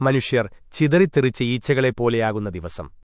മനുഷ്യർ ചിതറിത്തെറിച്ച് ഈച്ചകളെപ്പോലെയാകുന്ന ദിവസം.